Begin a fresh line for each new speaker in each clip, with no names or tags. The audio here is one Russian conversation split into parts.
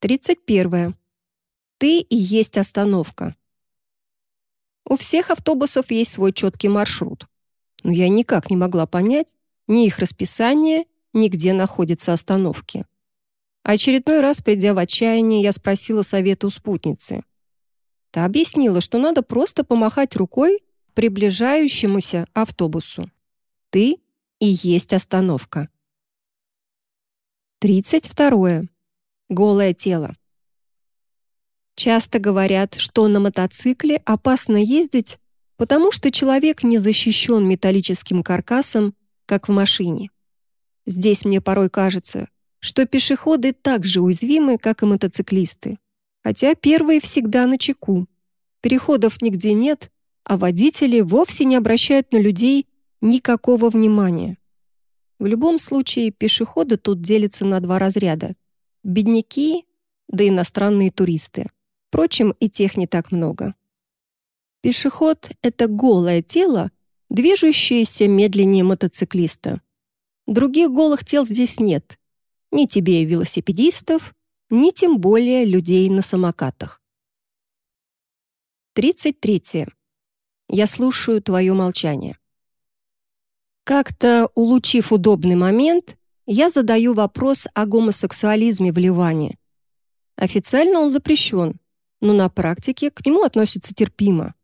31. Ты и есть остановка. У всех автобусов есть свой четкий маршрут. Но я никак не могла понять ни их расписание, ни где находятся остановки. Очередной раз, придя в отчаяние, я спросила совета у спутницы. Та объяснила, что надо просто помахать рукой приближающемуся автобусу. Ты и есть остановка. 32. Голое тело. Часто говорят, что на мотоцикле опасно ездить, потому что человек не защищен металлическим каркасом, как в машине. Здесь мне порой кажется, что пешеходы так же уязвимы, как и мотоциклисты. Хотя первые всегда на чеку. Переходов нигде нет, а водители вовсе не обращают на людей никакого внимания. В любом случае, пешеходы тут делятся на два разряда. Бедняки, да иностранные туристы. Впрочем, и тех не так много. Пешеход — это голое тело, движущееся медленнее мотоциклиста. Других голых тел здесь нет. Ни тебе велосипедистов, ни тем более людей на самокатах. 33. Я слушаю твое молчание. Как-то, улучив удобный момент, я задаю вопрос о гомосексуализме в Ливане. Официально он запрещен, но на практике к нему относятся терпимо.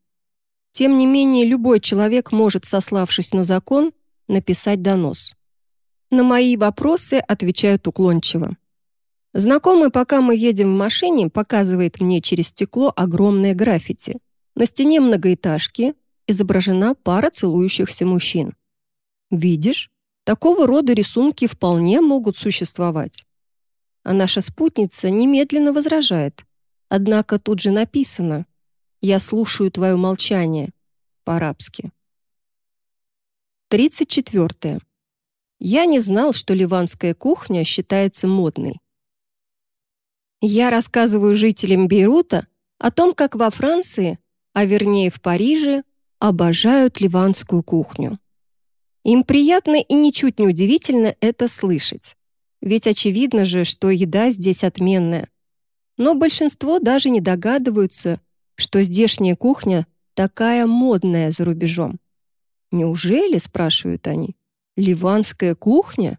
Тем не менее, любой человек может, сославшись на закон, написать донос. На мои вопросы отвечают уклончиво. Знакомый, пока мы едем в машине, показывает мне через стекло огромное граффити. На стене многоэтажки изображена пара целующихся мужчин. Видишь, такого рода рисунки вполне могут существовать. А наша спутница немедленно возражает. Однако тут же написано «Я слушаю твое молчание» по-арабски. 34. Я не знал, что ливанская кухня считается модной. Я рассказываю жителям Бейрута о том, как во Франции, а вернее в Париже, обожают ливанскую кухню. Им приятно и ничуть не удивительно это слышать. Ведь очевидно же, что еда здесь отменная. Но большинство даже не догадываются, что здешняя кухня такая модная за рубежом. «Неужели?» — спрашивают они. «Ливанская кухня?»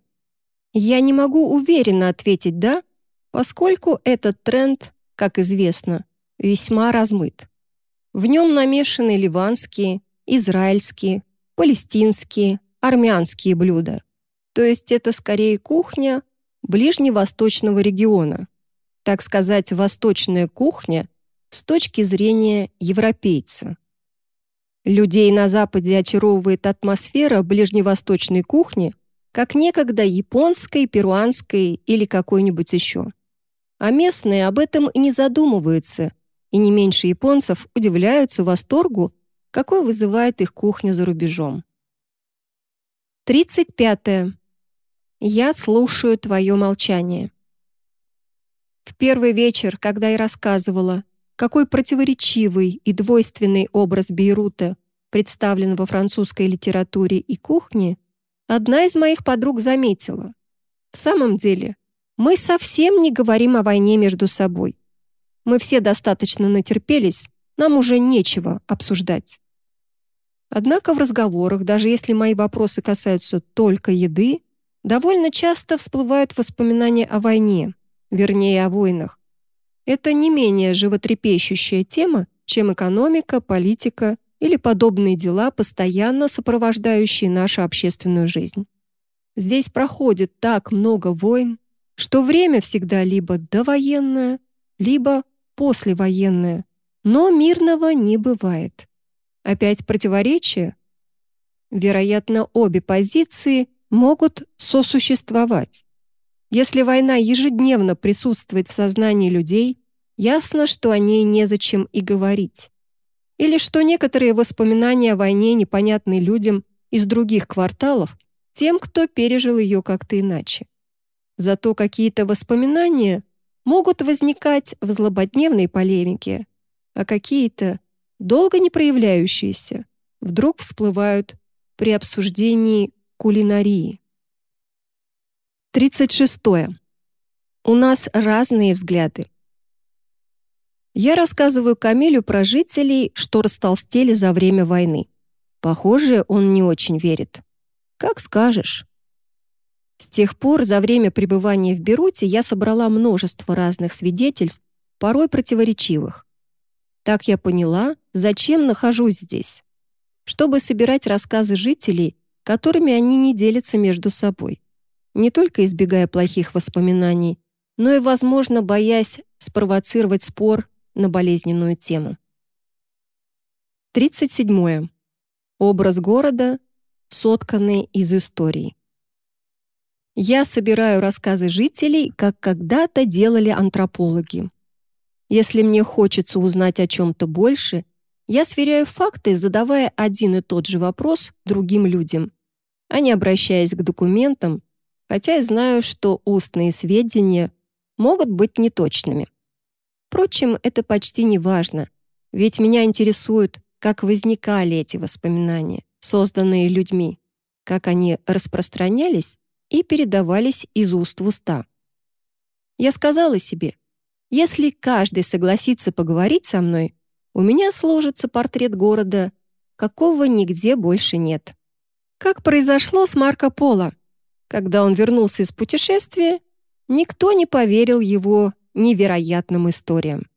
Я не могу уверенно ответить «да», поскольку этот тренд, как известно, весьма размыт. В нем намешаны ливанские, израильские, палестинские, армянские блюда. То есть это скорее кухня ближневосточного региона, так сказать, восточная кухня с точки зрения европейца. Людей на Западе очаровывает атмосфера ближневосточной кухни, как некогда японской, перуанской или какой-нибудь еще. А местные об этом и не задумываются, и не меньше японцев удивляются восторгу, какой вызывает их кухня за рубежом. 35. -е. Я слушаю твое молчание. В первый вечер, когда я рассказывала, какой противоречивый и двойственный образ Бейрута представлен во французской литературе и кухне, одна из моих подруг заметила. В самом деле, мы совсем не говорим о войне между собой. Мы все достаточно натерпелись, нам уже нечего обсуждать. Однако в разговорах, даже если мои вопросы касаются только еды, довольно часто всплывают воспоминания о войне, вернее, о войнах. Это не менее животрепещущая тема, чем экономика, политика или подобные дела, постоянно сопровождающие нашу общественную жизнь. Здесь проходит так много войн, что время всегда либо довоенное, либо послевоенное, но мирного не бывает. Опять противоречие? Вероятно, обе позиции могут сосуществовать. Если война ежедневно присутствует в сознании людей, ясно, что о ней незачем и говорить. Или что некоторые воспоминания о войне непонятны людям из других кварталов, тем, кто пережил ее как-то иначе. Зато какие-то воспоминания могут возникать в злободневной полемике, а какие-то, долго не проявляющиеся, вдруг всплывают при обсуждении кулинарии. 36. У нас разные взгляды. Я рассказываю Камилю про жителей, что растолстели за время войны. Похоже, он не очень верит. Как скажешь. С тех пор, за время пребывания в Беруте, я собрала множество разных свидетельств, порой противоречивых. Так я поняла, зачем нахожусь здесь. Чтобы собирать рассказы жителей, которыми они не делятся между собой. Не только избегая плохих воспоминаний, но и, возможно, боясь спровоцировать спор на болезненную тему. 37. Образ города, сотканный из историй. Я собираю рассказы жителей, как когда-то делали антропологи. Если мне хочется узнать о чем-то больше, я сверяю факты, задавая один и тот же вопрос другим людям, а не обращаясь к документам, хотя я знаю, что устные сведения могут быть неточными. Впрочем, это почти не важно, ведь меня интересует, как возникали эти воспоминания, созданные людьми, как они распространялись и передавались из уст в уста. Я сказала себе, если каждый согласится поговорить со мной, у меня сложится портрет города, какого нигде больше нет. Как произошло с Марко Поло. Когда он вернулся из путешествия, никто не поверил его невероятным историям.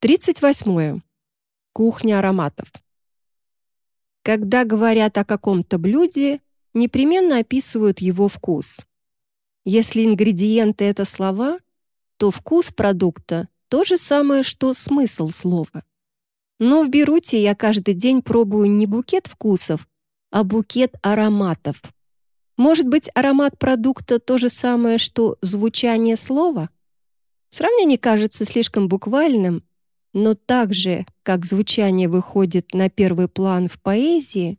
38. Кухня ароматов. Когда говорят о каком-то блюде, непременно описывают его вкус. Если ингредиенты — это слова, то вкус продукта — то же самое, что смысл слова. Но в Беруте я каждый день пробую не букет вкусов, а букет ароматов. Может быть, аромат продукта — то же самое, что звучание слова? Сравнение кажется слишком буквальным, но так же, как звучание выходит на первый план в поэзии,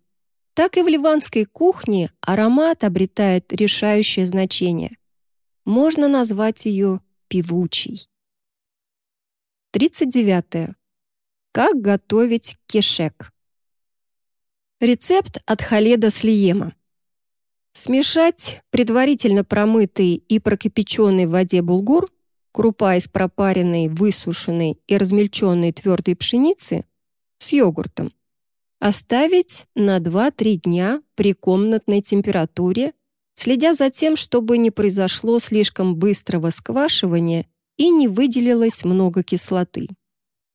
так и в ливанской кухне аромат обретает решающее значение. Можно назвать ее певучей. 39. Как готовить кешек? Рецепт от Халеда Слиема. Смешать предварительно промытый и прокипяченный в воде булгур, крупа из пропаренной, высушенной и размельченной твердой пшеницы с йогуртом, Оставить на 2-3 дня при комнатной температуре, следя за тем, чтобы не произошло слишком быстрого сквашивания и не выделилось много кислоты.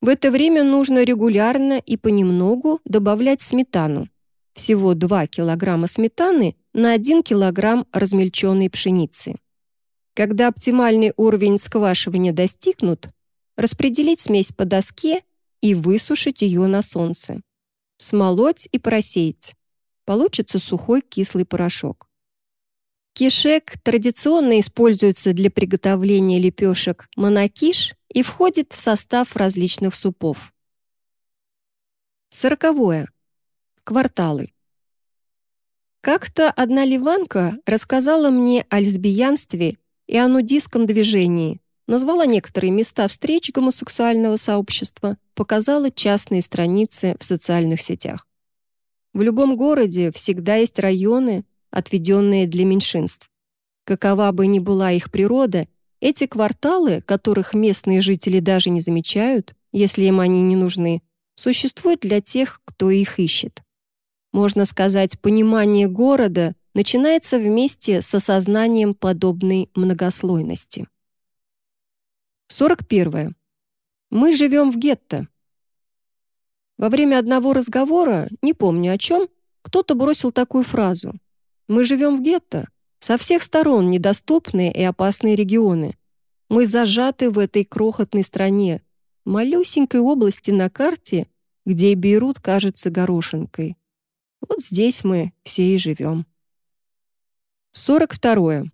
В это время нужно регулярно и понемногу добавлять сметану. Всего 2 кг сметаны на 1 кг размельченной пшеницы. Когда оптимальный уровень сквашивания достигнут, распределить смесь по доске и высушить ее на солнце смолоть и просеять. Получится сухой кислый порошок. Кишек традиционно используется для приготовления лепешек манакиш и входит в состав различных супов. Сороковое. Кварталы. Как-то одна ливанка рассказала мне о лесбиянстве и о нудистском движении, назвала некоторые места встреч гомосексуального сообщества, показала частные страницы в социальных сетях. В любом городе всегда есть районы, отведенные для меньшинств. Какова бы ни была их природа, эти кварталы, которых местные жители даже не замечают, если им они не нужны, существуют для тех, кто их ищет. Можно сказать, понимание города начинается вместе с осознанием подобной многослойности. 41. Мы живем в гетто. Во время одного разговора, не помню о чем, кто-то бросил такую фразу. Мы живем в гетто. Со всех сторон недоступные и опасные регионы. Мы зажаты в этой крохотной стране, малюсенькой области на карте, где Бейрут кажется горошинкой. Вот здесь мы все и живем. 42.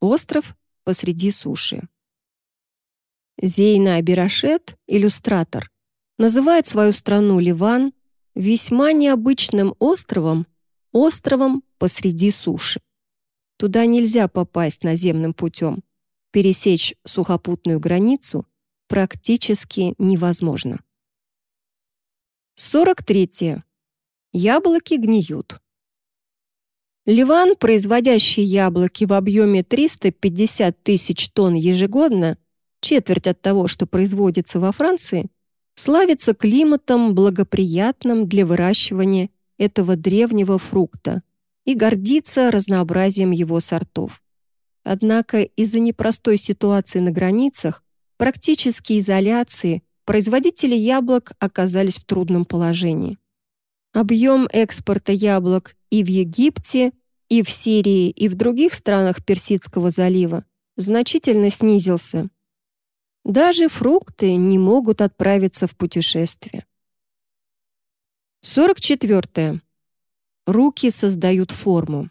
Остров посреди суши. Зейна Абирашет, иллюстратор, называет свою страну Ливан весьма необычным островом, островом посреди суши. Туда нельзя попасть наземным путем. Пересечь сухопутную границу практически невозможно. 43. Яблоки гниют. Ливан, производящий яблоки в объеме 350 тысяч тонн ежегодно, четверть от того, что производится во Франции, славится климатом, благоприятным для выращивания этого древнего фрукта и гордится разнообразием его сортов. Однако из-за непростой ситуации на границах, практически изоляции, производители яблок оказались в трудном положении. Объем экспорта яблок и в Египте, и в Сирии, и в других странах Персидского залива значительно снизился. Даже фрукты не могут отправиться в путешествие. 44. Руки создают форму.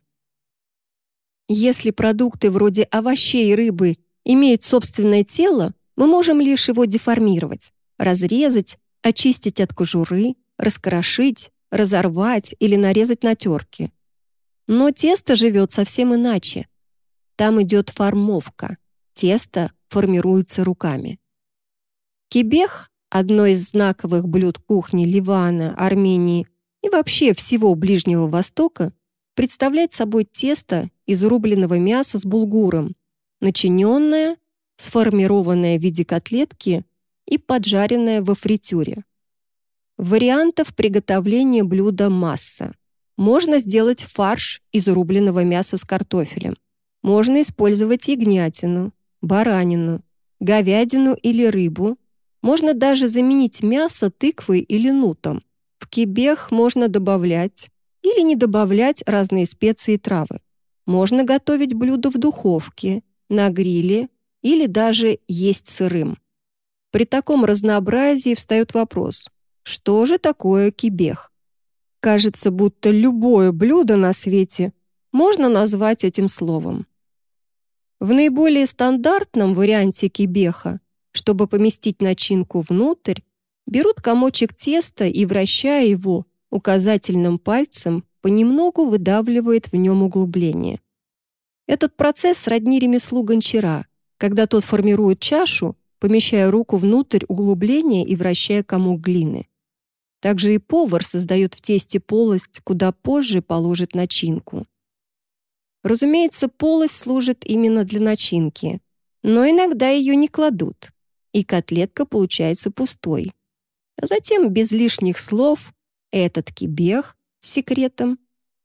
Если продукты вроде овощей и рыбы имеют собственное тело, мы можем лишь его деформировать, разрезать, очистить от кожуры, раскрошить, разорвать или нарезать на терке. Но тесто живет совсем иначе. Там идет формовка. Тесто формируется руками. Кибех — одно из знаковых блюд кухни Ливана, Армении и вообще всего Ближнего Востока, представляет собой тесто из рубленого мяса с булгуром, начиненное, сформированное в виде котлетки и поджаренное во фритюре. Вариантов приготовления блюда масса. Можно сделать фарш из рубленого мяса с картофелем. Можно использовать ягнятину, баранину, говядину или рыбу. Можно даже заменить мясо тыквой или нутом. В кибех можно добавлять или не добавлять разные специи и травы. Можно готовить блюдо в духовке, на гриле или даже есть сырым. При таком разнообразии встает вопрос, что же такое кибех? Кажется, будто любое блюдо на свете можно назвать этим словом. В наиболее стандартном варианте кибеха, чтобы поместить начинку внутрь, берут комочек теста и, вращая его указательным пальцем, понемногу выдавливает в нем углубление. Этот процесс сродни ремеслу гончара, когда тот формирует чашу, помещая руку внутрь углубления и вращая комок глины. Также и повар создает в тесте полость, куда позже положит начинку. Разумеется, полость служит именно для начинки, но иногда ее не кладут, и котлетка получается пустой. А затем, без лишних слов, этот кибех с секретом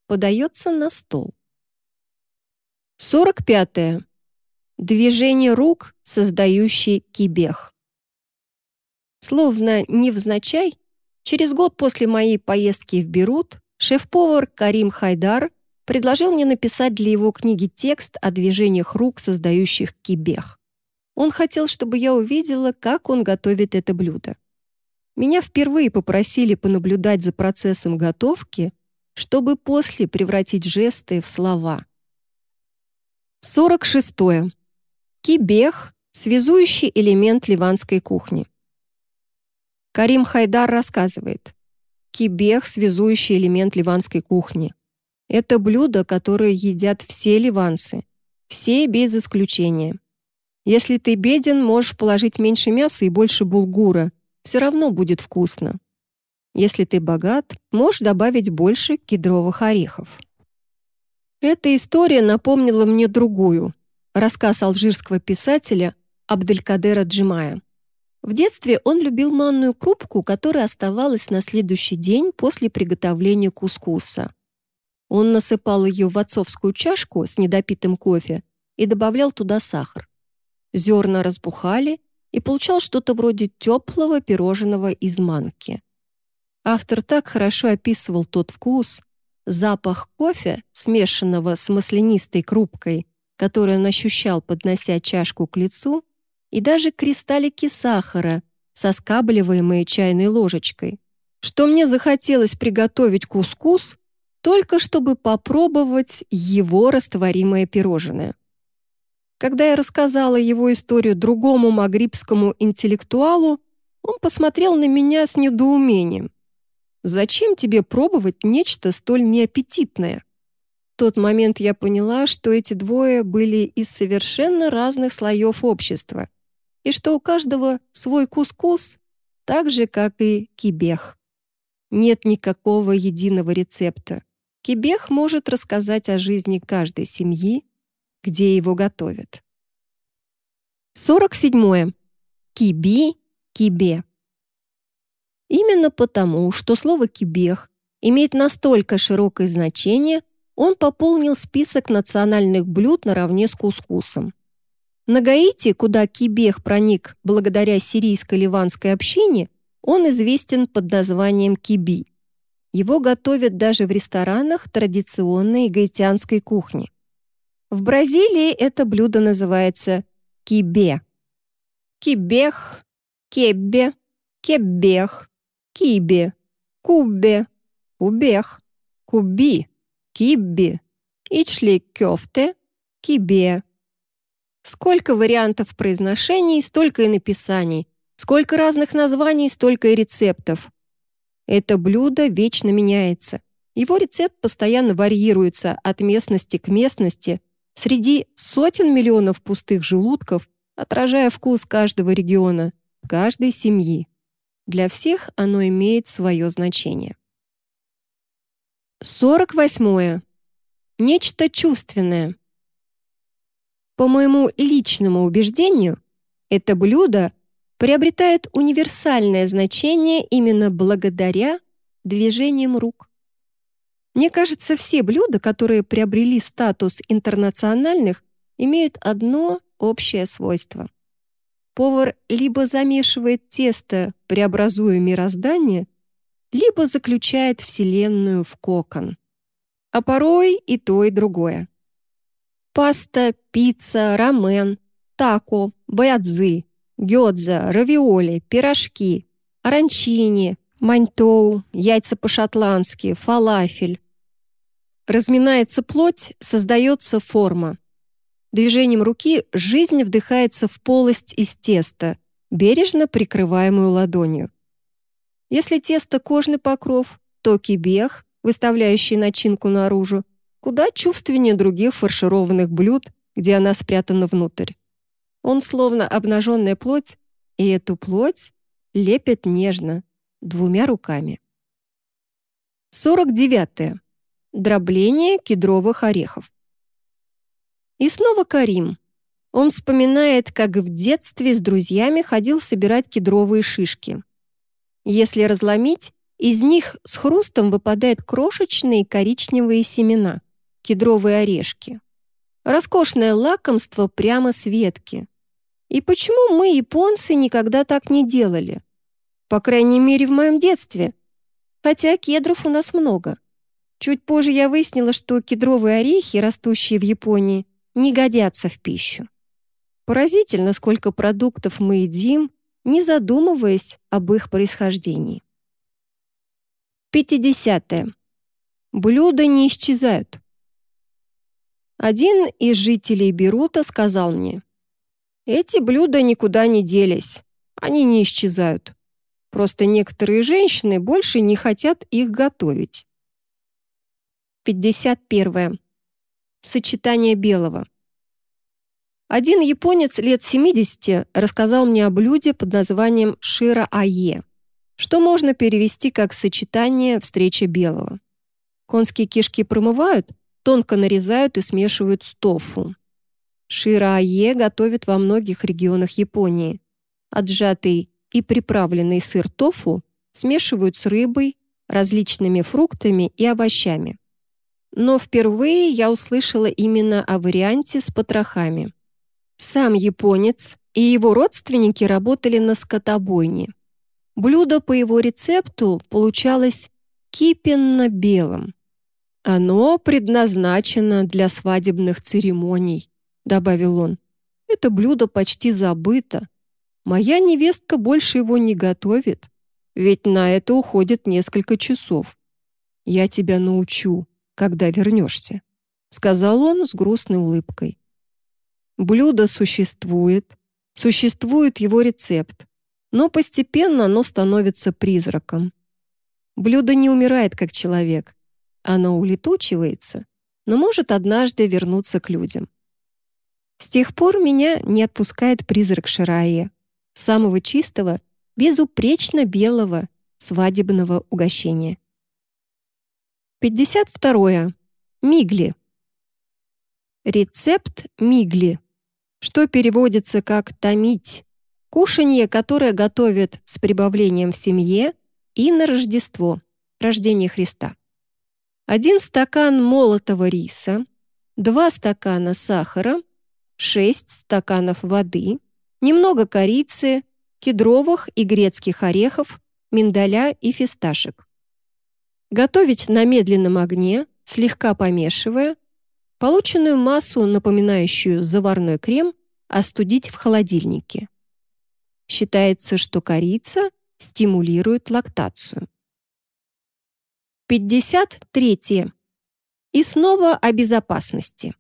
подается на стол. 45. -е. Движение рук, создающий кибех. Словно невзначай, Через год после моей поездки в Берут шеф-повар Карим Хайдар предложил мне написать для его книги текст о движениях рук, создающих кибех. Он хотел, чтобы я увидела, как он готовит это блюдо. Меня впервые попросили понаблюдать за процессом готовки, чтобы после превратить жесты в слова. 46. Кибех — связующий элемент ливанской кухни. Карим Хайдар рассказывает. Кибех — связующий элемент ливанской кухни. Это блюдо, которое едят все ливанцы. Все без исключения. Если ты беден, можешь положить меньше мяса и больше булгура. Все равно будет вкусно. Если ты богат, можешь добавить больше кедровых орехов. Эта история напомнила мне другую. Рассказ алжирского писателя Абделькадера Джимая. В детстве он любил манную крупку, которая оставалась на следующий день после приготовления кускуса. Он насыпал ее в отцовскую чашку с недопитым кофе и добавлял туда сахар. Зерна разбухали, и получал что-то вроде теплого пирожного из манки. Автор так хорошо описывал тот вкус, запах кофе, смешанного с маслянистой крупкой, которую он ощущал, поднося чашку к лицу, и даже кристаллики сахара, соскабливаемые чайной ложечкой. Что мне захотелось приготовить кускус, только чтобы попробовать его растворимое пирожное. Когда я рассказала его историю другому магрибскому интеллектуалу, он посмотрел на меня с недоумением. «Зачем тебе пробовать нечто столь неаппетитное?» В тот момент я поняла, что эти двое были из совершенно разных слоев общества и что у каждого свой кускус, так же, как и кибех. Нет никакого единого рецепта. Кибех может рассказать о жизни каждой семьи, где его готовят. 47. Киби, кибе. Именно потому, что слово «кибех» имеет настолько широкое значение, он пополнил список национальных блюд наравне с кускусом. На Гаити, куда кибех проник благодаря сирийско-ливанской общине, он известен под названием киби. Его готовят даже в ресторанах традиционной гаитянской кухни. В Бразилии это блюдо называется кибе. Кибех, кеббе, кеббех, кибе, куббе, кубех, куби, кибби, ичли кёфте, кибе. Сколько вариантов произношений, столько и написаний. Сколько разных названий, столько и рецептов. Это блюдо вечно меняется. Его рецепт постоянно варьируется от местности к местности среди сотен миллионов пустых желудков, отражая вкус каждого региона, каждой семьи. Для всех оно имеет свое значение. 48. Нечто чувственное. По моему личному убеждению, это блюдо приобретает универсальное значение именно благодаря движениям рук. Мне кажется, все блюда, которые приобрели статус интернациональных, имеют одно общее свойство. Повар либо замешивает тесто, преобразуя мироздание, либо заключает Вселенную в кокон. А порой и то, и другое. Паста, пицца, рамен, тако, баядзы, гёдза, равиоли, пирожки, оранчини, маньтоу, яйца по-шотландски, фалафель. Разминается плоть, создается форма. Движением руки жизнь вдыхается в полость из теста, бережно прикрываемую ладонью. Если тесто кожный покров, то кибех, выставляющий начинку наружу, куда чувственнее других фаршированных блюд, где она спрятана внутрь. Он словно обнаженная плоть, и эту плоть лепит нежно, двумя руками. 49. -е. Дробление кедровых орехов. И снова Карим. Он вспоминает, как в детстве с друзьями ходил собирать кедровые шишки. Если разломить, из них с хрустом выпадают крошечные коричневые семена, кедровые орешки. Роскошное лакомство прямо с ветки. И почему мы, японцы, никогда так не делали? По крайней мере, в моем детстве. Хотя кедров у нас много. Чуть позже я выяснила, что кедровые орехи, растущие в Японии, не годятся в пищу. Поразительно, сколько продуктов мы едим, не задумываясь об их происхождении. 50. -е. Блюда не исчезают. Один из жителей Берута сказал мне, эти блюда никуда не делись. Они не исчезают. Просто некоторые женщины больше не хотят их готовить. 51. Сочетание белого. Один японец лет 70 рассказал мне о блюде под названием шира-ае, что можно перевести как сочетание встречи белого. Конские кишки промывают, тонко нарезают и смешивают с тофу. Ширае готовят во многих регионах Японии. Отжатый и приправленный сыр тофу смешивают с рыбой, различными фруктами и овощами. Но впервые я услышала именно о варианте с потрохами. Сам японец и его родственники работали на скотобойне. Блюдо по его рецепту получалось кипенно-белым. Оно предназначено для свадебных церемоний добавил он. «Это блюдо почти забыто. Моя невестка больше его не готовит, ведь на это уходит несколько часов. Я тебя научу, когда вернешься», — сказал он с грустной улыбкой. Блюдо существует, существует его рецепт, но постепенно оно становится призраком. Блюдо не умирает как человек. Оно улетучивается, но может однажды вернуться к людям. С тех пор меня не отпускает призрак Ширая, самого чистого, безупречно белого свадебного угощения. 52. Мигли. Рецепт мигли, что переводится как «томить», кушанье, которое готовят с прибавлением в семье и на Рождество, рождение Христа. Один стакан молотого риса, два стакана сахара, шесть стаканов воды, немного корицы, кедровых и грецких орехов, миндаля и фисташек. Готовить на медленном огне, слегка помешивая, полученную массу, напоминающую заварной крем, остудить в холодильнике. Считается, что корица стимулирует лактацию. 53. И снова о безопасности.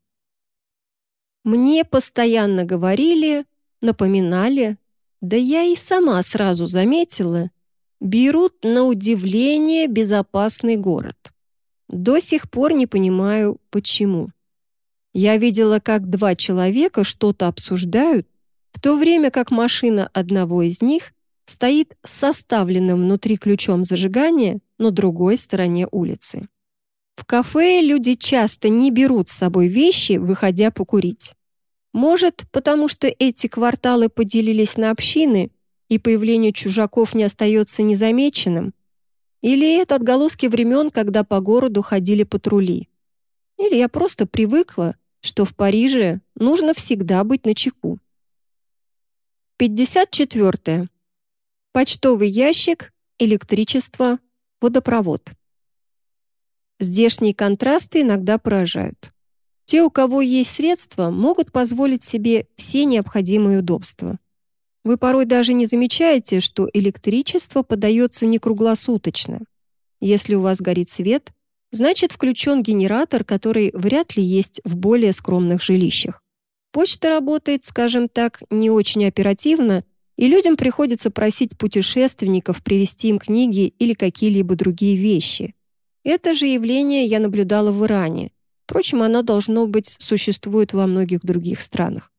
Мне постоянно говорили, напоминали, да я и сама сразу заметила, берут на удивление безопасный город. До сих пор не понимаю, почему. Я видела, как два человека что-то обсуждают, в то время как машина одного из них стоит с составленным внутри ключом зажигания на другой стороне улицы. В кафе люди часто не берут с собой вещи, выходя покурить. Может, потому что эти кварталы поделились на общины, и появление чужаков не остается незамеченным? Или это отголоски времен, когда по городу ходили патрули? Или я просто привыкла, что в Париже нужно всегда быть начеку? 54. Почтовый ящик, электричество, водопровод. Здешние контрасты иногда поражают. Те, у кого есть средства, могут позволить себе все необходимые удобства. Вы порой даже не замечаете, что электричество подается не круглосуточно. Если у вас горит свет, значит включен генератор, который вряд ли есть в более скромных жилищах. Почта работает, скажем так, не очень оперативно, и людям приходится просить путешественников привезти им книги или какие-либо другие вещи. Это же явление я наблюдала в Иране. Впрочем, оно, должно быть, существует во многих других странах.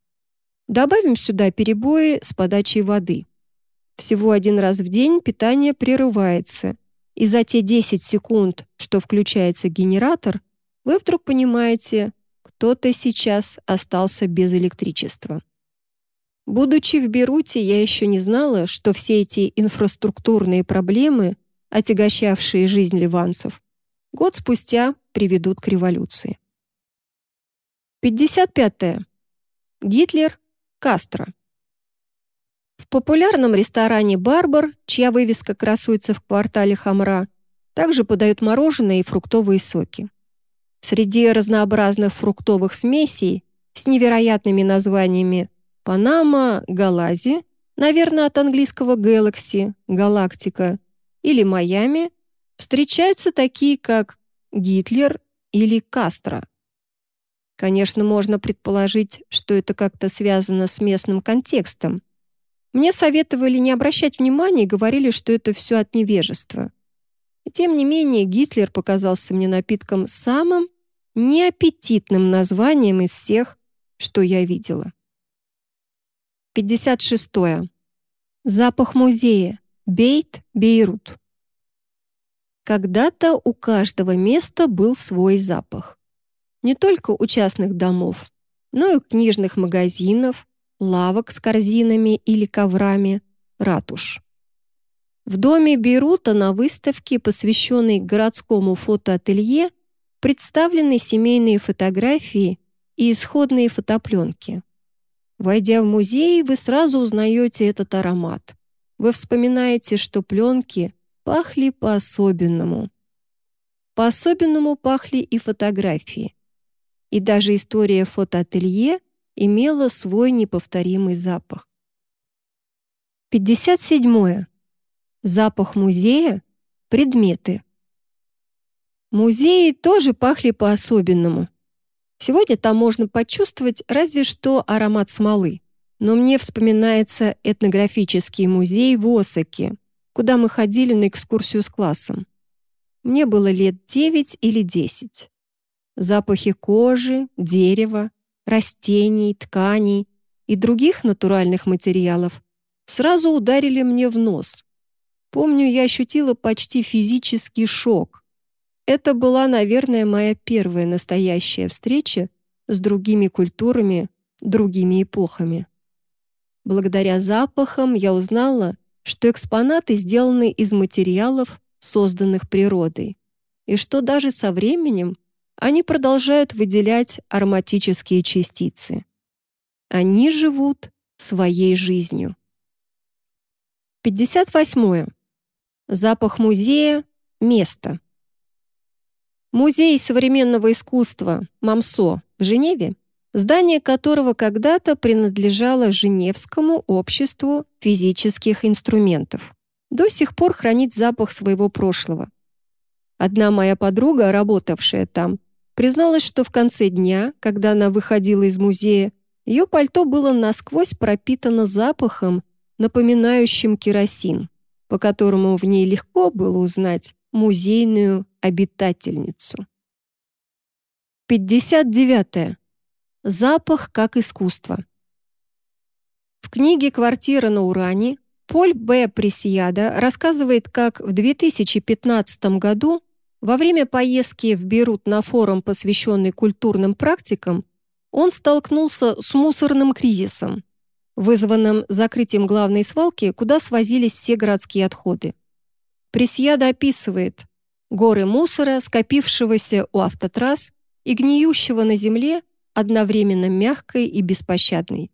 Добавим сюда перебои с подачей воды. Всего один раз в день питание прерывается, и за те 10 секунд, что включается генератор, вы вдруг понимаете, кто-то сейчас остался без электричества. Будучи в Беруте, я еще не знала, что все эти инфраструктурные проблемы, отягощавшие жизнь ливанцев, год спустя приведут к революции. 55. -е. Гитлер, Кастро. В популярном ресторане «Барбар», чья вывеска красуется в квартале Хамра, также подают мороженое и фруктовые соки. Среди разнообразных фруктовых смесей с невероятными названиями «Панама», «Галази», наверное, от английского «Galaxy», «Галактика» или «Майами», встречаются такие, как Гитлер или Кастро. Конечно, можно предположить, что это как-то связано с местным контекстом. Мне советовали не обращать внимания и говорили, что это все от невежества. И тем не менее Гитлер показался мне напитком самым неаппетитным названием из всех, что я видела. 56. -е. Запах музея. Бейт, Бейрут. Когда-то у каждого места был свой запах. Не только у частных домов, но и книжных магазинов, лавок с корзинами или коврами, ратуш. В доме Бейрута на выставке, посвященной городскому фотоателье, представлены семейные фотографии и исходные фотопленки. Войдя в музей, вы сразу узнаете этот аромат. Вы вспоминаете, что пленки пахли по-особенному. По-особенному пахли и фотографии. И даже история фотоателье имела свой неповторимый запах. 57. Запах музея — предметы. Музеи тоже пахли по-особенному. Сегодня там можно почувствовать разве что аромат смолы. Но мне вспоминается этнографический музей в Осаке, куда мы ходили на экскурсию с классом. Мне было лет 9 или 10. Запахи кожи, дерева, растений, тканей и других натуральных материалов сразу ударили мне в нос. Помню, я ощутила почти физический шок. Это была, наверное, моя первая настоящая встреча с другими культурами, другими эпохами. Благодаря запахам я узнала, что экспонаты сделаны из материалов, созданных природой, и что даже со временем они продолжают выделять ароматические частицы. Они живут своей жизнью. 58. Запах музея — место. Музей современного искусства «Мамсо» в Женеве, здание которого когда-то принадлежало Женевскому обществу физических инструментов, до сих пор хранит запах своего прошлого. Одна моя подруга, работавшая там, призналась, что в конце дня, когда она выходила из музея, ее пальто было насквозь пропитано запахом, напоминающим керосин, по которому в ней легко было узнать музейную обитательницу. 59. -е. Запах как искусство. В книге «Квартира на Уране» Поль Б. Пресияда рассказывает, как в 2015 году во время поездки в Бейрут на форум, посвященный культурным практикам, он столкнулся с мусорным кризисом, вызванным закрытием главной свалки, куда свозились все городские отходы. Пресьяда описывает горы мусора, скопившегося у автотрасс и гниющего на земле, одновременно мягкой и беспощадной.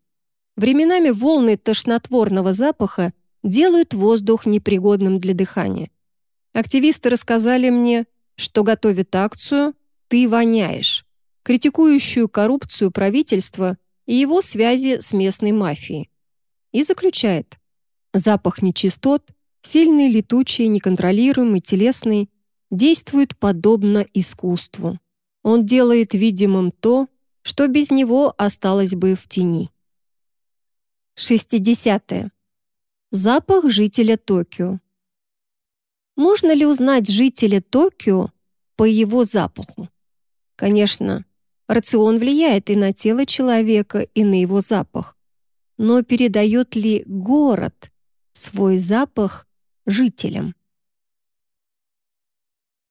Временами волны тошнотворного запаха делают воздух непригодным для дыхания. Активисты рассказали мне, что готовят акцию «Ты воняешь», критикующую коррупцию правительства и его связи с местной мафией. И заключает, запах нечистот, сильный, летучий, неконтролируемый, телесный, действует подобно искусству. Он делает видимым то, что без него осталось бы в тени. 60. -е. Запах жителя Токио. Можно ли узнать жителя Токио по его запаху? Конечно, рацион влияет и на тело человека, и на его запах. Но передает ли город свой запах жителям?